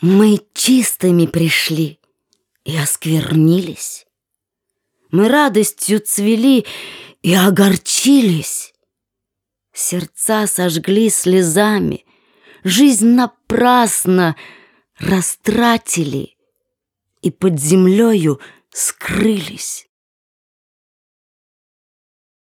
Мы чистыми пришли и осквернились. Мы радостью цвели и огорчились. Сердца сожгли слезами, Жизнь напрасно растратили И под землею скрылись.